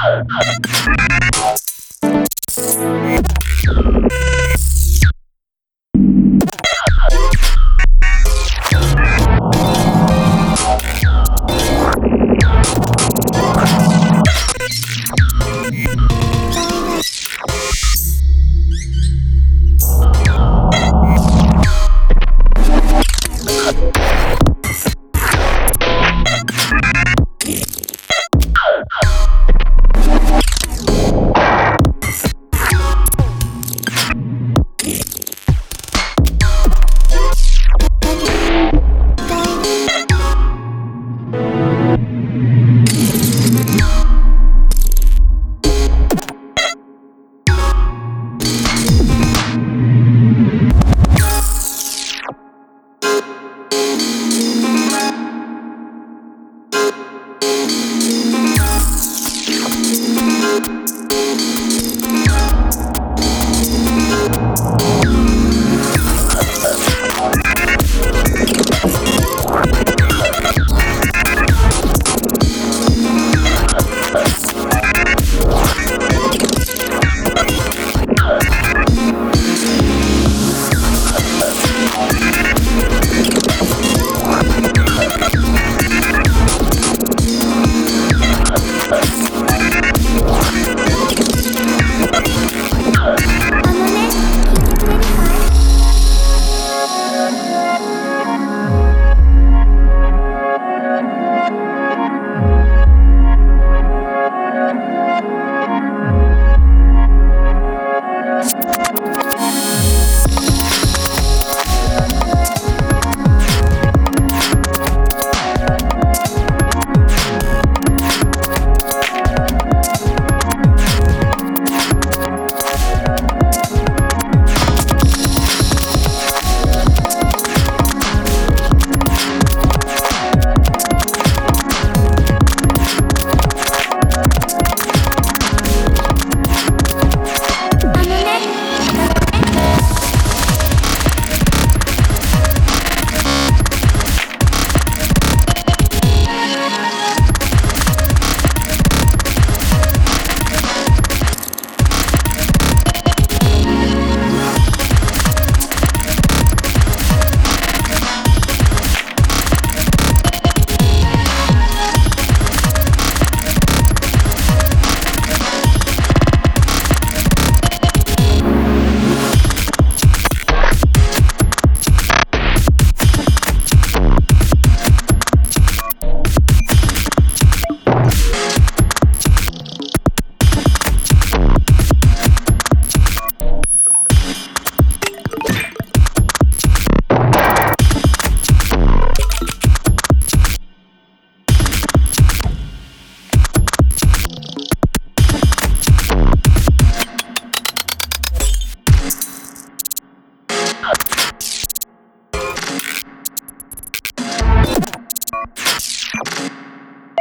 Oh, my God.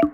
you